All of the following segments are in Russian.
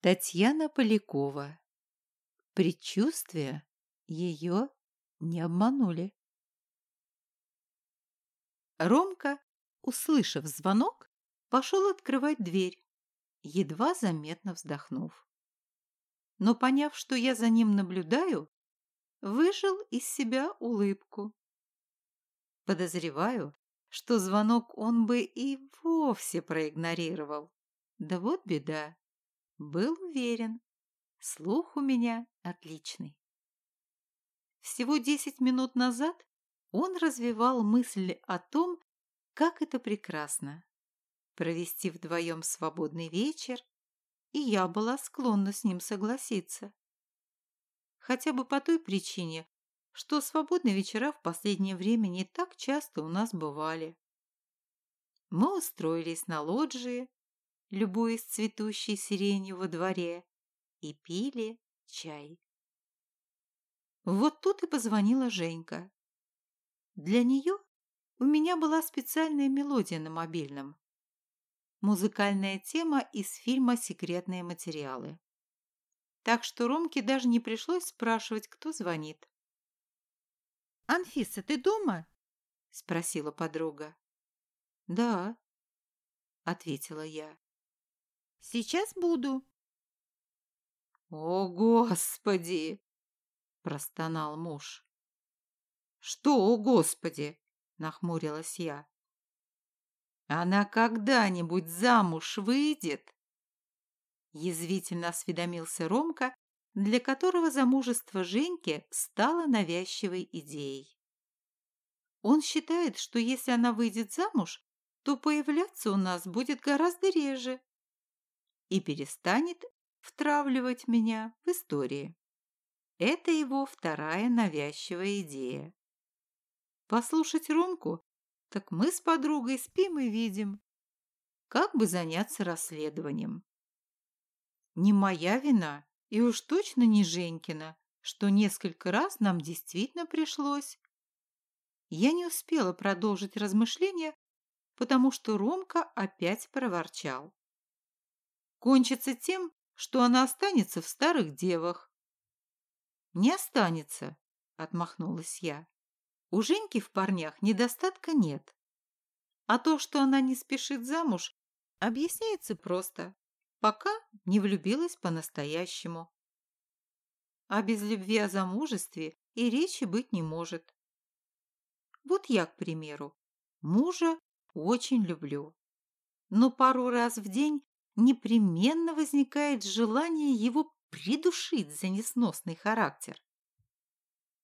Татьяна Полякова. Предчувствия ее не обманули. Ромка, услышав звонок, пошел открывать дверь, едва заметно вздохнув. Но, поняв, что я за ним наблюдаю, выжил из себя улыбку. Подозреваю, что звонок он бы и вовсе проигнорировал. Да вот беда. Был уверен. Слух у меня отличный. Всего десять минут назад он развивал мысли о том, как это прекрасно – провести вдвоем свободный вечер, и я была склонна с ним согласиться. Хотя бы по той причине, что свободные вечера в последнее время не так часто у нас бывали. Мы устроились на лоджии, любуясь цветущей сиренью во дворе, и пили чай. Вот тут и позвонила Женька. Для нее у меня была специальная мелодия на мобильном. Музыкальная тема из фильма «Секретные материалы». Так что Ромке даже не пришлось спрашивать, кто звонит. «Анфиса, ты дома?» – спросила подруга. «Да», – ответила я. Сейчас буду. О, Господи! простонал муж. Что, о Господи? нахмурилась я. Она когда-нибудь замуж выйдет? Язвительно осведомился Ромка, для которого замужество Женьки стало навязчивой идеей. Он считает, что если она выйдет замуж, то появляться у нас будет гораздо реже и перестанет втравливать меня в истории. Это его вторая навязчивая идея. Послушать Ромку, так мы с подругой спим и видим. Как бы заняться расследованием? Не моя вина, и уж точно не Женькина, что несколько раз нам действительно пришлось. Я не успела продолжить размышления, потому что Ромка опять проворчал кончится тем, что она останется в старых девах. Не останется, отмахнулась я. У Женьки в парнях недостатка нет. А то, что она не спешит замуж, объясняется просто. Пока не влюбилась по-настоящему. А без любви о замужестве и речи быть не может. Вот я, к примеру, мужа очень люблю. Но пару раз в день непременно возникает желание его придушить за несносный характер.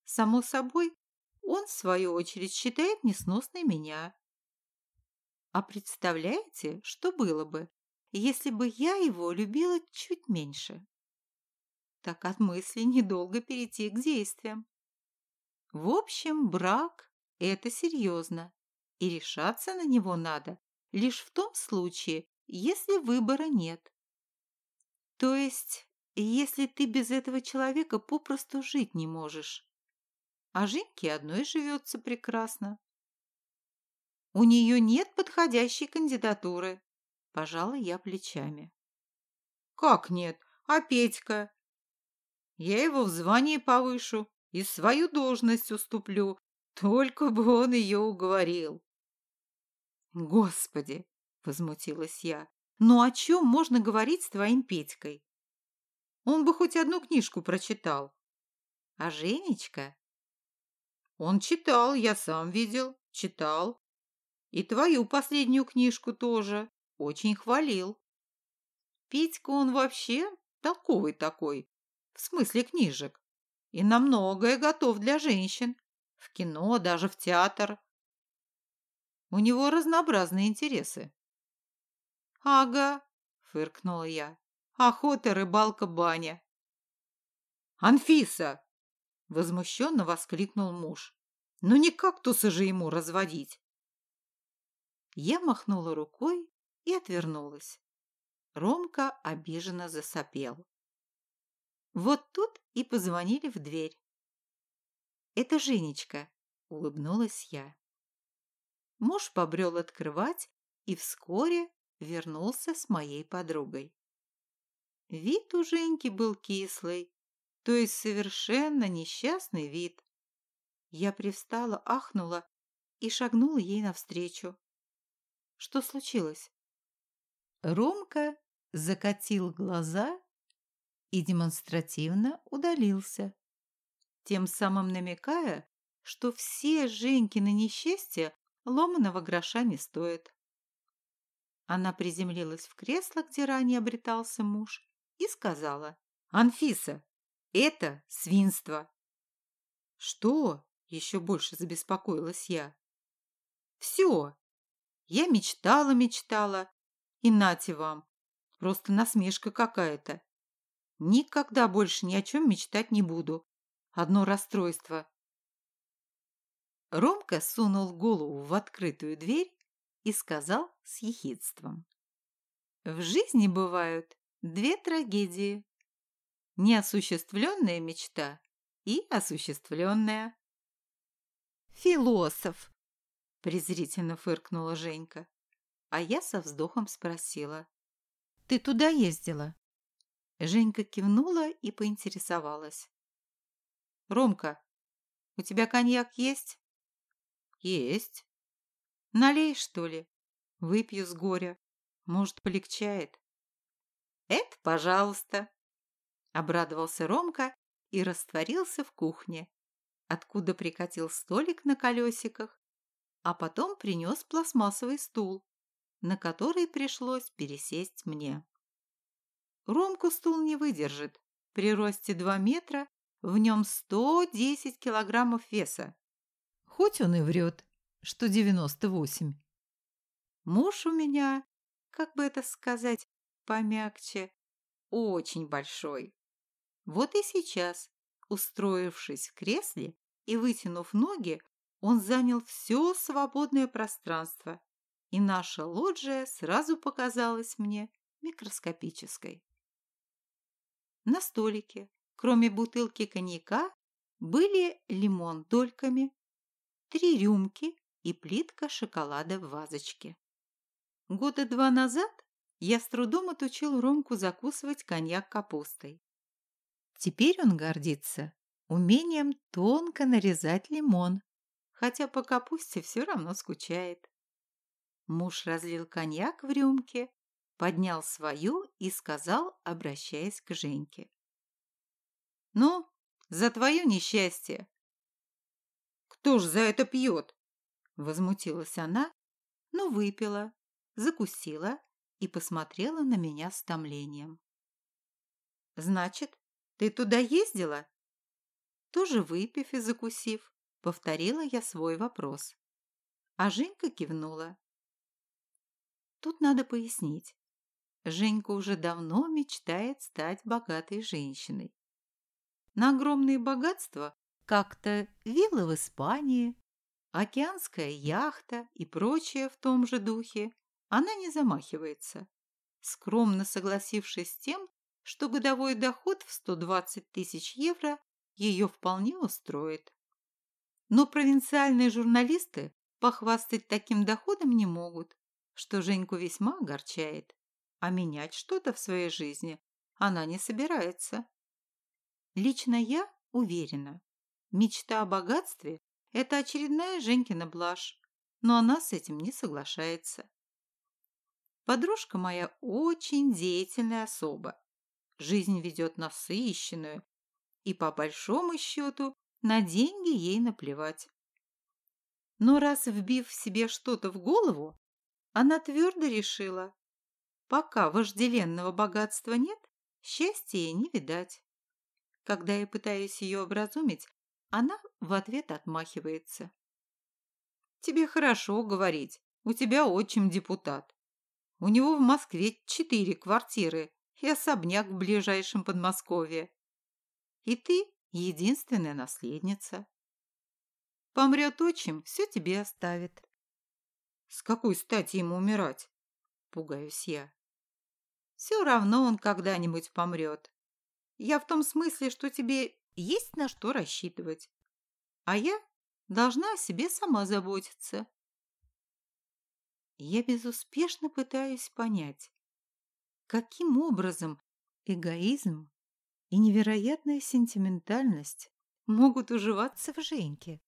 Само собой, он, в свою очередь, считает несносной меня. А представляете, что было бы, если бы я его любила чуть меньше? Так от мысли недолго перейти к действиям. В общем, брак – это серьезно, и решаться на него надо лишь в том случае, если выбора нет. То есть, если ты без этого человека попросту жить не можешь. А Женьке одной живется прекрасно. У нее нет подходящей кандидатуры. Пожала я плечами. Как нет? А Петька? Я его в звании повышу и свою должность уступлю, только бы он ее уговорил. Господи, возмутилась я. «Ну о чем можно говорить с твоим Петькой? Он бы хоть одну книжку прочитал. А Женечка? Он читал, я сам видел, читал. И твою последнюю книжку тоже. Очень хвалил. Петька он вообще толковый такой, в смысле книжек. И на многое готов для женщин. В кино, даже в театр. У него разнообразные интересы. «Ага», – фыркнула я. «Охота, рыбалка, баня». «Анфиса!» – возмущенно воскликнул муж. «Ну не кактусы же ему разводить!» Я махнула рукой и отвернулась. Ромка обиженно засопел. Вот тут и позвонили в дверь. «Это Женечка», – улыбнулась я. Муж побрел открывать, и вскоре вернулся с моей подругой. Вид у Женьки был кислый, то есть совершенно несчастный вид. Я привстала, ахнула и шагнула ей навстречу. Что случилось? Ромка закатил глаза и демонстративно удалился, тем самым намекая, что все Женькины несчастья ломаного гроша не стоят. Она приземлилась в кресло, где ранее обретался муж, и сказала, «Анфиса, это свинство!» «Что?» – еще больше забеспокоилась я. «Все! Я мечтала-мечтала, и нате вам, просто насмешка какая-то. Никогда больше ни о чем мечтать не буду. Одно расстройство. Ромка сунул голову в открытую дверь и сказал с ехидством. В жизни бывают две трагедии. Неосуществленная мечта и осуществленная. «Философ!» – презрительно фыркнула Женька. А я со вздохом спросила. «Ты туда ездила?» Женька кивнула и поинтересовалась. «Ромка, у тебя коньяк есть?» «Есть». «Налей, что ли? Выпью с горя. Может, полегчает?» «Это пожалуйста», — обрадовался Ромка и растворился в кухне, откуда прикатил столик на колесиках, а потом принес пластмассовый стул, на который пришлось пересесть мне. Ромку стул не выдержит. При росте 2 метра в нем 110 килограммов веса. Хоть он и врет, что 98. Муж у меня, как бы это сказать помягче, очень большой. Вот и сейчас, устроившись в кресле и вытянув ноги, он занял все свободное пространство, и наша лоджия сразу показалась мне микроскопической. На столике, кроме бутылки коньяка, были лимон дольками, три рюмки и плитка шоколада в вазочке. Года два назад я с трудом отучил Ромку закусывать коньяк капустой. Теперь он гордится умением тонко нарезать лимон, хотя по капусте все равно скучает. Муж разлил коньяк в рюмке поднял свою и сказал, обращаясь к Женьке. «Ну, за твое несчастье!» «Кто ж за это пьет?» Возмутилась она, но выпила, закусила и посмотрела на меня с томлением. «Значит, ты туда ездила?» Тоже выпив и закусив, повторила я свой вопрос. А Женька кивнула. Тут надо пояснить. Женька уже давно мечтает стать богатой женщиной. На огромные богатства как-то виллы в Испании, океанская яхта и прочее в том же духе она не замахивается, скромно согласившись с тем, что годовой доход в 120 тысяч евро ее вполне устроит. Но провинциальные журналисты похвастать таким доходом не могут, что Женьку весьма огорчает а менять что-то в своей жизни она не собирается. Лично я уверена, мечта о богатстве – это очередная Женькина блажь, но она с этим не соглашается. Подружка моя очень деятельная особа. Жизнь ведет насыщенную, и по большому счету на деньги ей наплевать. Но раз вбив себе что-то в голову, она твердо решила, Пока вожделенного богатства нет, счастья не видать. Когда я пытаюсь ее образумить, она в ответ отмахивается. «Тебе хорошо говорить. У тебя отчим депутат. У него в Москве четыре квартиры и особняк в ближайшем Подмосковье. И ты единственная наследница. Помрет отчим, все тебе оставит». «С какой стати ему умирать?» Пугаюсь я. Все равно он когда-нибудь помрет. Я в том смысле, что тебе есть на что рассчитывать. А я должна о себе сама заботиться. Я безуспешно пытаюсь понять, каким образом эгоизм и невероятная сентиментальность могут уживаться в Женьке.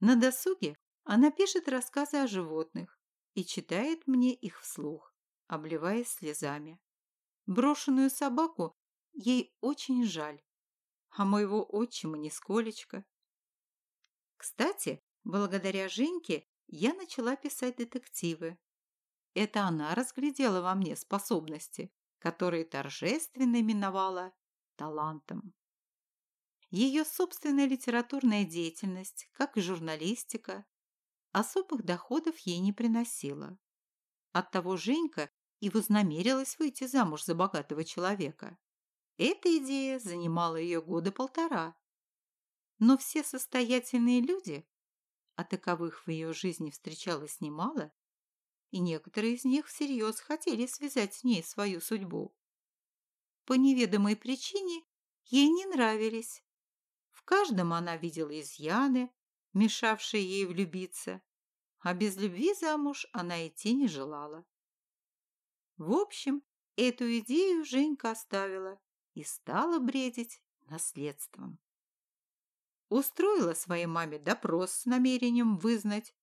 На досуге она пишет рассказы о животных и читает мне их вслух, обливаясь слезами. Брошенную собаку ей очень жаль, а моего отчима нисколечко. Кстати, благодаря Женьке я начала писать детективы. Это она разглядела во мне способности, которые торжественно именовала талантом. Ее собственная литературная деятельность, как и журналистика, особых доходов ей не приносила. Оттого Женька и вознамерилась выйти замуж за богатого человека. Эта идея занимала ее года полтора. Но все состоятельные люди, а таковых в ее жизни встречалось немало, и некоторые из них всерьез хотели связать с ней свою судьбу. По неведомой причине ей не нравились. В каждом она видела изъяны, мешавшие ей влюбиться, а без любви замуж она идти не желала. В общем, эту идею Женька оставила и стала бредить наследством. Устроила своей маме допрос с намерением вызнать,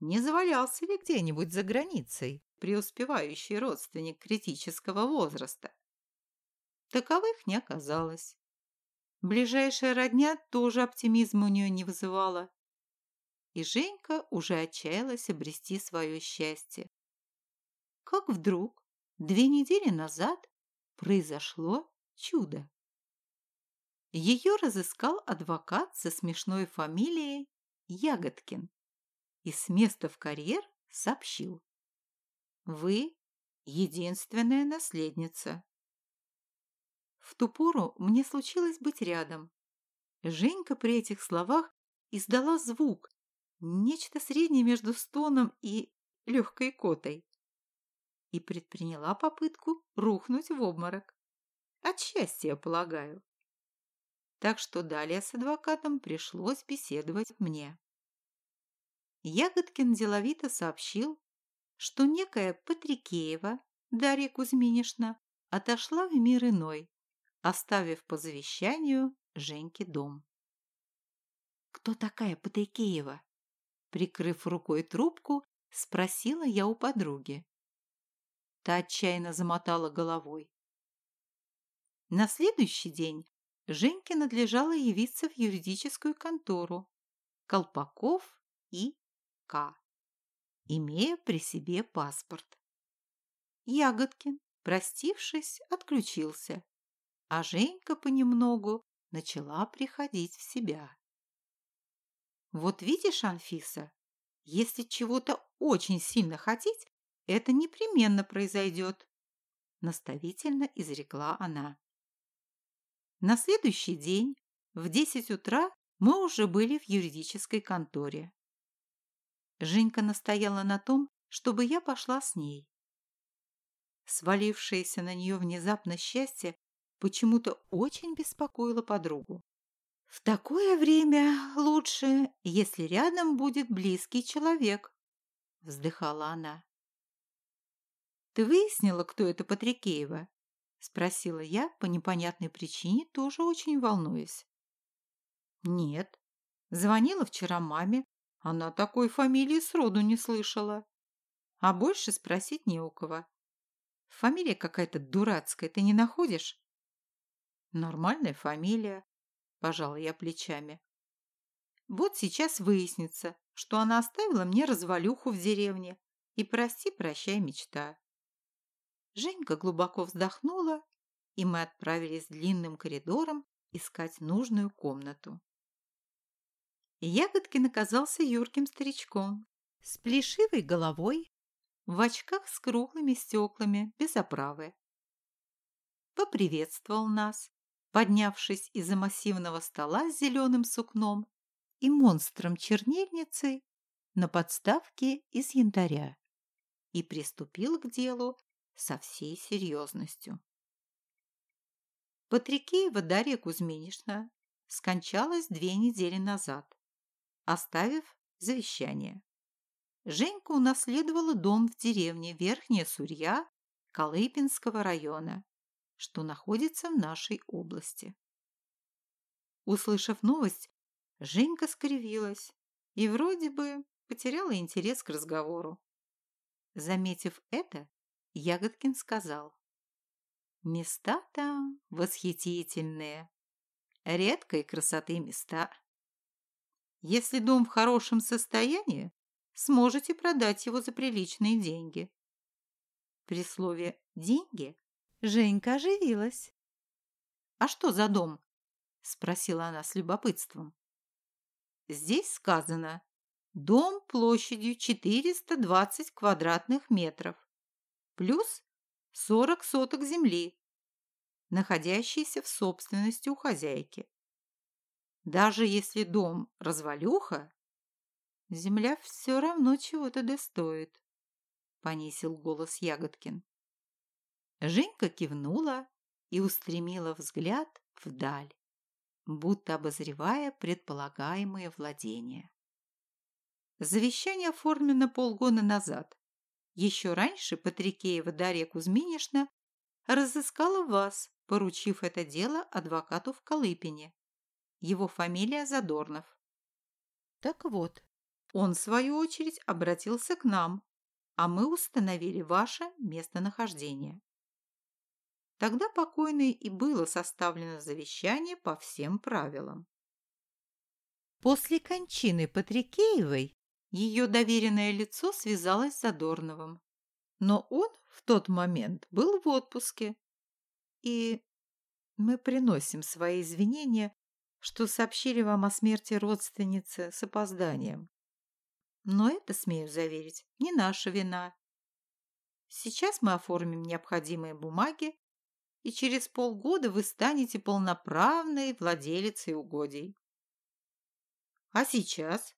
не завалялся ли где-нибудь за границей преуспевающий родственник критического возраста. Таковых не оказалось. Ближайшая родня тоже оптимизма у нее не вызывала. И Женька уже отчаялась обрести свое счастье. Как вдруг, две недели назад, произошло чудо. Ее разыскал адвокат со смешной фамилией Ягодкин и с места в карьер сообщил. «Вы единственная наследница». В ту пору мне случилось быть рядом. Женька при этих словах издала звук, нечто среднее между стоном и легкой котой, и предприняла попытку рухнуть в обморок. От счастья, полагаю. Так что далее с адвокатом пришлось беседовать мне. Ягодкин деловито сообщил, что некая Патрикеева Дарья Кузьминишна отошла в мир иной, оставив по завещанию Женьке дом. «Кто такая Патрикеева?» Прикрыв рукой трубку, спросила я у подруги. Та отчаянно замотала головой. На следующий день Женьке надлежало явиться в юридическую контору Колпаков и к, имея при себе паспорт. Ягодкин, простившись, отключился, а Женька понемногу начала приходить в себя. Вот видишь, Анфиса, если чего-то очень сильно хотеть, это непременно произойдет, наставительно изрекла она. На следующий день в десять утра мы уже были в юридической конторе. Женька настояла на том, чтобы я пошла с ней. Свалившееся на нее внезапно счастье почему-то очень беспокоило подругу. В такое время лучше, если рядом будет близкий человек, вздыхала она. Ты выяснила, кто это Патрикеева? Спросила я по непонятной причине, тоже очень волнуясь. Нет. Звонила вчера маме, она такой фамилии сроду не слышала. А больше спросить не у кого. Фамилия какая-то дурацкая, ты не находишь? Нормальная фамилия, пожала я плечами. Вот сейчас выяснится, что она оставила мне развалюху в деревне. И прости-прощай мечта. Женька глубоко вздохнула, и мы отправились длинным коридором искать нужную комнату. Ягодкин оказался юрким старичком, с плешивой головой, в очках с круглыми стеклами, без оправы. Поприветствовал нас, поднявшись из-за массивного стола с зеленым сукном и монстром-чернильницей на подставке из янтаря и приступил к делу со всей серьезностью. Патрикеева Дарья Кузьминишна скончалась две недели назад оставив завещание. Женька унаследовала дом в деревне Верхняя Сурья Колыпинского района, что находится в нашей области. Услышав новость, Женька скривилась и вроде бы потеряла интерес к разговору. Заметив это, Ягодкин сказал. Места там восхитительные, редкой красоты места. Если дом в хорошем состоянии, сможете продать его за приличные деньги. При слове «деньги» Женька оживилась. «А что за дом?» – спросила она с любопытством. «Здесь сказано дом площадью 420 квадратных метров, плюс 40 соток земли, находящейся в собственности у хозяйки. Даже если дом развалюха, земля все равно чего-то достоит, понизил голос Ягодкин. Женька кивнула и устремила взгляд вдаль, будто обозревая предполагаемые владения. Завещание оформлено полгода назад. Еще раньше Патрикеева Дарья Кузьминишна разыскала вас, поручив это дело адвокату в Колыпине. Его фамилия Задорнов. Так вот, он, в свою очередь, обратился к нам, а мы установили ваше местонахождение. Тогда покойной и было составлено завещание по всем правилам. После кончины Патрикеевой ее доверенное лицо связалось с Задорновым, но он в тот момент был в отпуске, и мы приносим свои извинения что сообщили вам о смерти родственницы с опозданием. Но это, смею заверить, не наша вина. Сейчас мы оформим необходимые бумаги, и через полгода вы станете полноправной владелицей угодий. — А сейчас? —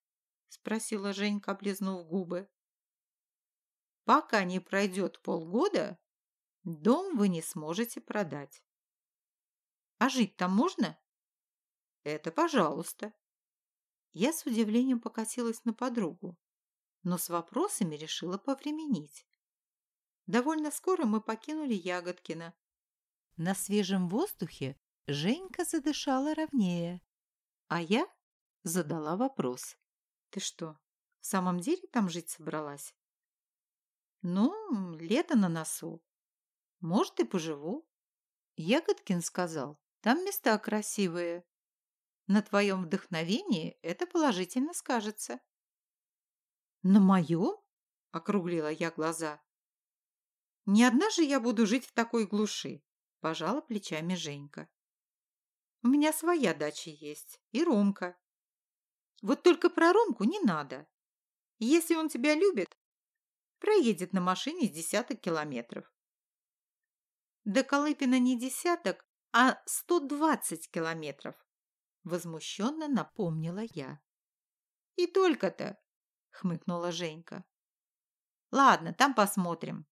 спросила Женька, облизнув губы. — Пока не пройдет полгода, дом вы не сможете продать. — А жить там можно? Это пожалуйста. Я с удивлением покосилась на подругу, но с вопросами решила повременить. Довольно скоро мы покинули Ягодкина. На свежем воздухе Женька задышала ровнее, а я задала вопрос. «Ты что, в самом деле там жить собралась?» «Ну, лето на носу. Может, и поживу». Ягодкин сказал, там места красивые, на твоем вдохновении это положительно скажется. На моем? Округлила я глаза. Не одна же я буду жить в такой глуши, пожала плечами Женька. У меня своя дача есть, и Ромка. Вот только про Ромку не надо. Если он тебя любит, проедет на машине с десяток километров. До Колыпина не десяток, а сто двадцать километров. Возмущенно напомнила я. «И только-то!» — хмыкнула Женька. «Ладно, там посмотрим».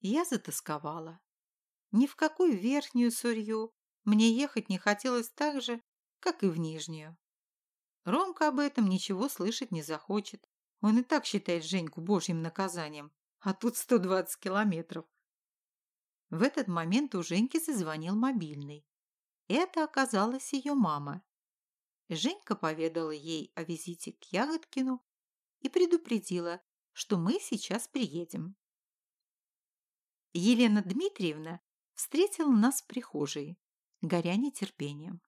Я затасковала. Ни в какую верхнюю сурью мне ехать не хотелось так же, как и в нижнюю. Ромка об этом ничего слышать не захочет. Он и так считает Женьку божьим наказанием, а тут 120 километров. В этот момент у Женьки зазвонил мобильный. Это оказалась ее мама. Женька поведала ей о визите к Ягодкину и предупредила, что мы сейчас приедем. Елена Дмитриевна встретила нас в прихожей, горя нетерпением.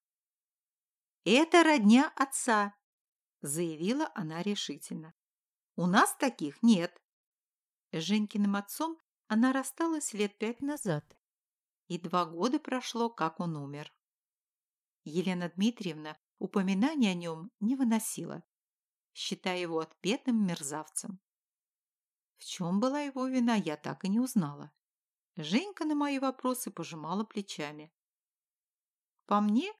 «Это родня отца», – заявила она решительно. «У нас таких нет». С Женькиным отцом она рассталась лет пять назад, и два года прошло, как он умер. Елена Дмитриевна упоминания о нем не выносила, считая его отпетым мерзавцем. В чем была его вина, я так и не узнала. Женька на мои вопросы пожимала плечами. По мне,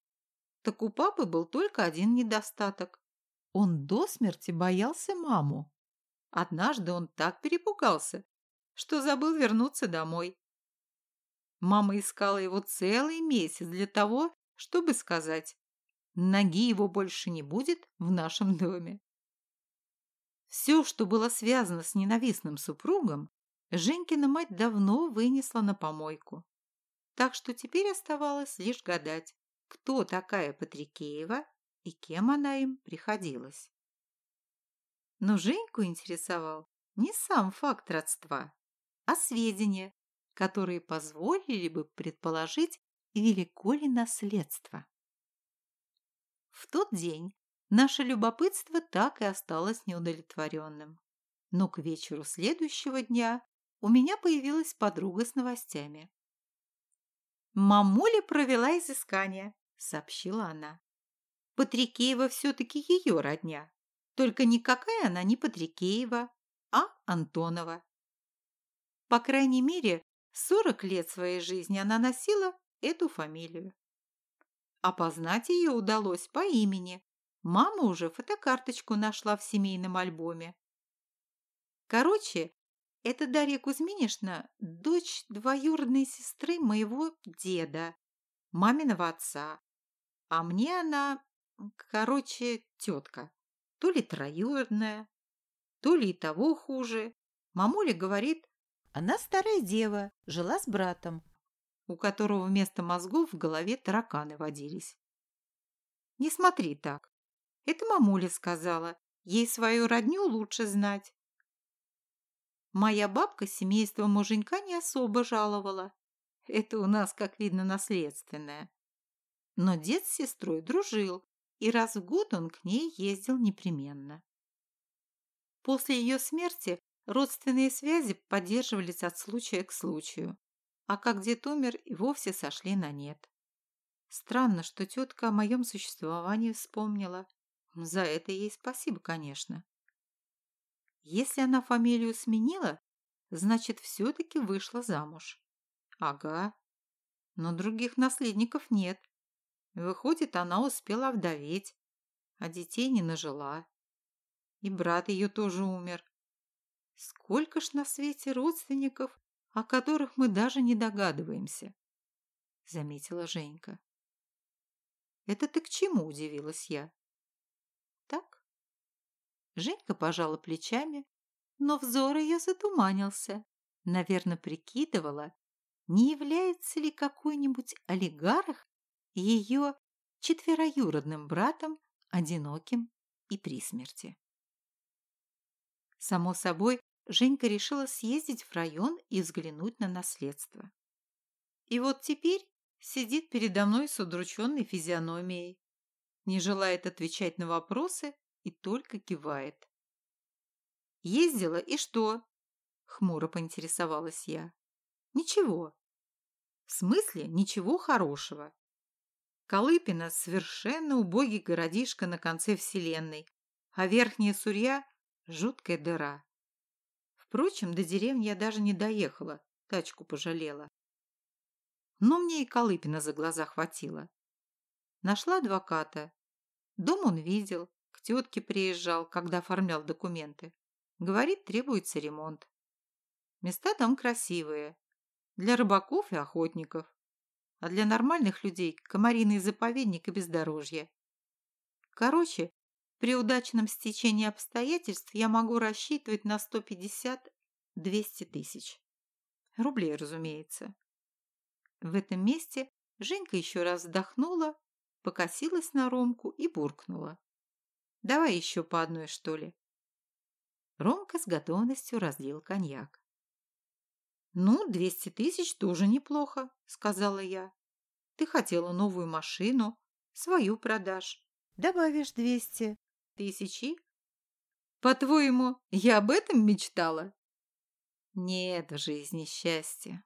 так у папы был только один недостаток. Он до смерти боялся маму. Однажды он так перепугался, что забыл вернуться домой. Мама искала его целый месяц для того, чтобы сказать «ноги его больше не будет в нашем доме». Все, что было связано с ненавистным супругом, Женькина мать давно вынесла на помойку. Так что теперь оставалось лишь гадать, кто такая Патрикеева и кем она им приходилась. Но Женьку интересовал не сам факт родства, а сведения, которые позволили бы предположить, велико ли наследство. В тот день наше любопытство так и осталось неудовлетворенным. Но к вечеру следующего дня у меня появилась подруга с новостями. «Мамуля провела изыскание», — сообщила она. «Патрикеева все-таки ее родня, только никакая она не Патрикеева, а Антонова. По крайней мере, сорок лет своей жизни она носила эту фамилию. Опознать ее удалось по имени. Мама уже фотокарточку нашла в семейном альбоме. Короче, это Дарья Кузьминишна, дочь двоюродной сестры моего деда, маминого отца. А мне она, короче, тетка. То ли троюродная, то ли и того хуже. Мамуля говорит, она старая дева, жила с братом, у которого вместо мозгов в голове тараканы водились. Не смотри так. Это мамуля сказала. Ей свою родню лучше знать. Моя бабка семейство муженька не особо жаловала. Это у нас, как видно, наследственное. Но дед с сестрой дружил, и раз в год он к ней ездил непременно. После ее смерти родственные связи поддерживались от случая к случаю а как дед умер, и вовсе сошли на нет. Странно, что тетка о моем существовании вспомнила. За это ей спасибо, конечно. Если она фамилию сменила, значит, все-таки вышла замуж. Ага. Но других наследников нет. Выходит, она успела вдоветь, а детей не нажила. И брат ее тоже умер. Сколько ж на свете родственников о которых мы даже не догадываемся», — заметила Женька. «Это ты к чему?» – удивилась я. «Так?» Женька пожала плечами, но взор ее затуманился. Наверное, прикидывала, не является ли какой-нибудь олигарх ее четвероюродным братом, одиноким и при смерти. Само собой, Женька решила съездить в район и взглянуть на наследство. И вот теперь сидит передо мной с удрученной физиономией, не желает отвечать на вопросы и только кивает. «Ездила, и что?» – хмуро поинтересовалась я. «Ничего». «В смысле ничего хорошего?» Колыпина – совершенно убогий городишко на конце вселенной, а Верхняя Сурья – жуткая дыра. Впрочем, до деревни я даже не доехала, тачку пожалела. Но мне и Колыпина за глаза хватило. Нашла адвоката. Дом он видел, к тетке приезжал, когда оформлял документы. Говорит, требуется ремонт. Места там красивые. Для рыбаков и охотников. А для нормальных людей – комариный заповедник и бездорожье. Короче, при удачном стечении обстоятельств я могу рассчитывать на 150-200 тысяч. Рублей, разумеется. В этом месте Женька еще раз вздохнула, покосилась на Ромку и буркнула. «Давай еще по одной, что ли?» Ромка с готовностью разлил коньяк. «Ну, 200 тысяч тоже неплохо», — сказала я. «Ты хотела новую машину, свою продашь. Добавишь 200, Тысячи? По-твоему, я об этом мечтала? Нет в жизни счастья,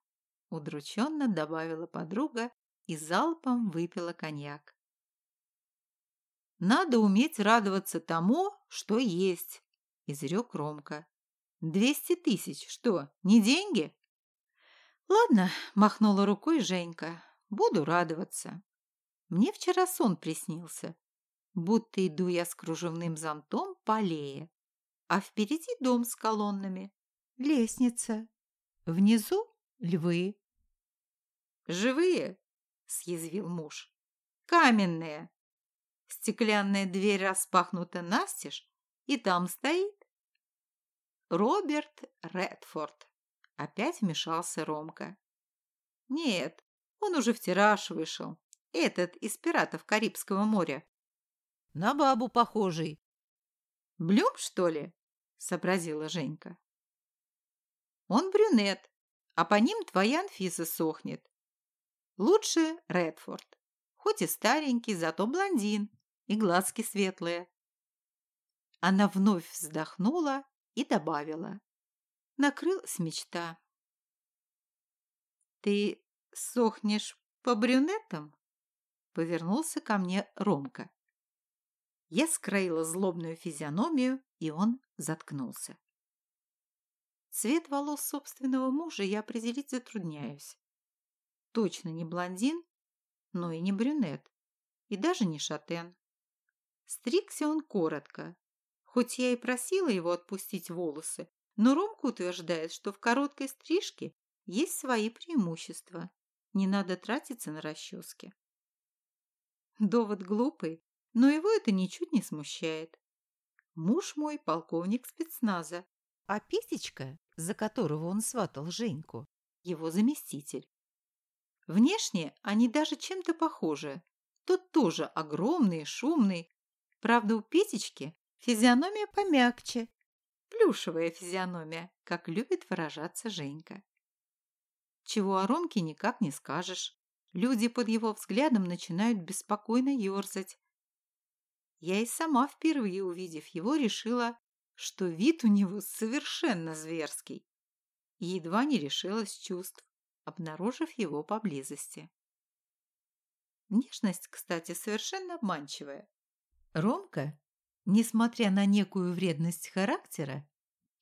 удрученно добавила подруга и залпом выпила коньяк. Надо уметь радоваться тому, что есть, изрек Ромка. Двести тысяч, что, не деньги? Ладно, махнула рукой Женька, буду радоваться. Мне вчера сон приснился будто иду я с кружевным зонтом по аллее, а впереди дом с колоннами, лестница, внизу львы. «Живые?» – съязвил муж. «Каменные!» Стеклянная дверь распахнута настежь, и там стоит Роберт Редфорд. Опять вмешался Ромка. Нет, Он уже в тираж вышел. Этот из пиратов Карибского моря. На бабу похожий. Блюм, что ли? Сообразила Женька. Он брюнет, а по ним твоя Анфиса сохнет. Лучше Редфорд. Хоть и старенький, зато блондин, и глазки светлые. Она вновь вздохнула и добавила. Накрылась мечта. «Ты сохнешь по брюнетам?» Повернулся ко мне Ромка. Я скроила злобную физиономию, и он заткнулся. Цвет волос собственного мужа я определить затрудняюсь. Точно не блондин, но и не брюнет, и даже не шатен. Стригся он коротко, хоть я и просила его отпустить волосы, но Ромка утверждает, что в короткой стрижке есть свои преимущества. Не надо тратиться на расчески. Довод глупый, но его это ничуть не смущает. Муж мой полковник спецназа, а Петечка, за которого он сватал Женьку, его заместитель. Внешне они даже чем-то похожи. Тот тоже огромный, шумный. Правда, у Петечки физиономия помягче. Плюшевая физиономия, как любит выражаться Женька. Чего о Ромке никак не скажешь. Люди под его взглядом начинают беспокойно ерзать. Я и сама, впервые увидев его, решила, что вид у него совершенно зверский. едва не решилась чувств, обнаружив его поблизости. Внешность, кстати, совершенно обманчивая. Ромка, несмотря на некую вредность характера,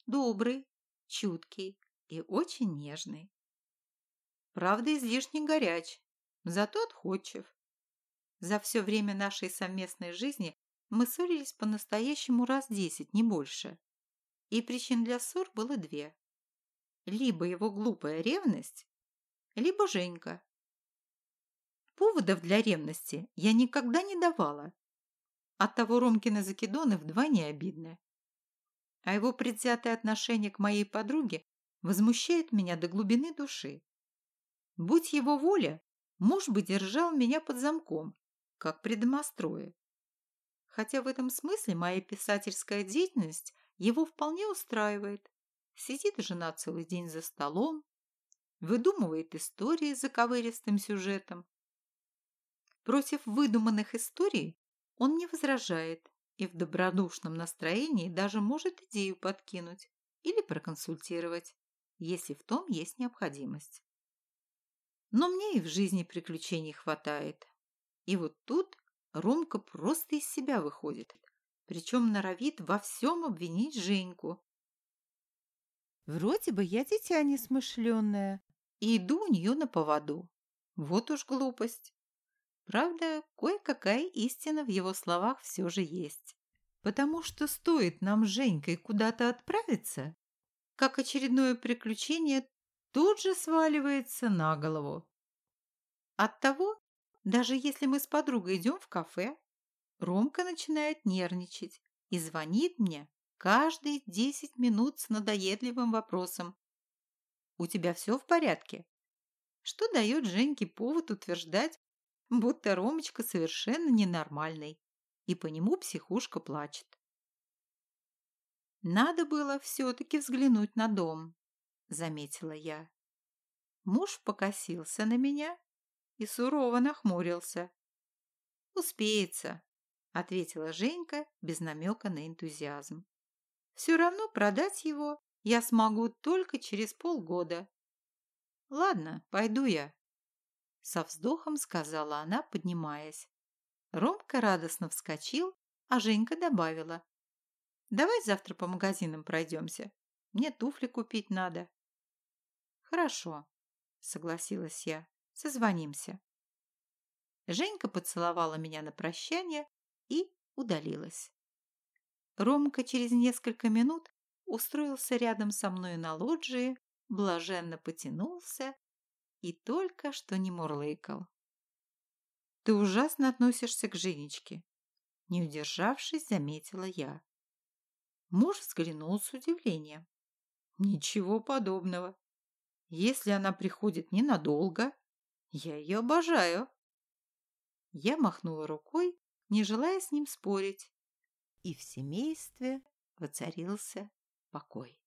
добрый, чуткий и очень нежный. Правда, излишне горяч, зато отходчив. За все время нашей совместной жизни мы ссорились по-настоящему раз десять, не больше. И причин для ссор было две. Либо его глупая ревность, либо Женька. Поводов для ревности я никогда не давала. Оттого Ромкины закидоны вдвойне обидны. А его предвзятое отношение к моей подруге возмущает меня до глубины души. Будь его воля, муж бы держал меня под замком, как при домострое. Хотя в этом смысле моя писательская деятельность его вполне устраивает. Сидит жена целый день за столом, выдумывает истории с заковыристым сюжетом. Против выдуманных историй он не возражает и в добродушном настроении даже может идею подкинуть или проконсультировать, если в том есть необходимость. Но мне и в жизни приключений хватает. И вот тут Ромка просто из себя выходит, причем норовит во всем обвинить Женьку. Вроде бы я дитя несмышленное, и иду у нее на поводу. Вот уж глупость. Правда, кое-какая истина в его словах все же есть. Потому что стоит нам с Женькой куда-то отправиться, как очередное приключение тут же сваливается на голову. Оттого, даже если мы с подругой идем в кафе, Ромка начинает нервничать и звонит мне каждые десять минут с надоедливым вопросом. «У тебя все в порядке?» Что дает Женьке повод утверждать, будто Ромочка совершенно ненормальный, и по нему психушка плачет. Надо было все-таки взглянуть на дом заметила я. Муж покосился на меня и сурово нахмурился. «Успеется», — ответила Женька без намека на энтузиазм. «Все равно продать его я смогу только через полгода». «Ладно, пойду я», — со вздохом сказала она, поднимаясь. Ромка радостно вскочил, а Женька добавила. «Давай завтра по магазинам пройдемся. Мне туфли купить надо». «Хорошо», — согласилась я. «Созвонимся». Женька поцеловала меня на прощание и удалилась. Ромка через несколько минут устроился рядом со мной на лоджии, блаженно потянулся и только что не мурлыкал. «Ты ужасно относишься к Женечке», — не удержавшись, заметила я. Муж взглянул с удивлением. «Ничего подобного. Если она приходит ненадолго, Я ее обожаю. Я махнула рукой, не желая с ним спорить. И в семействе Воцарился покой.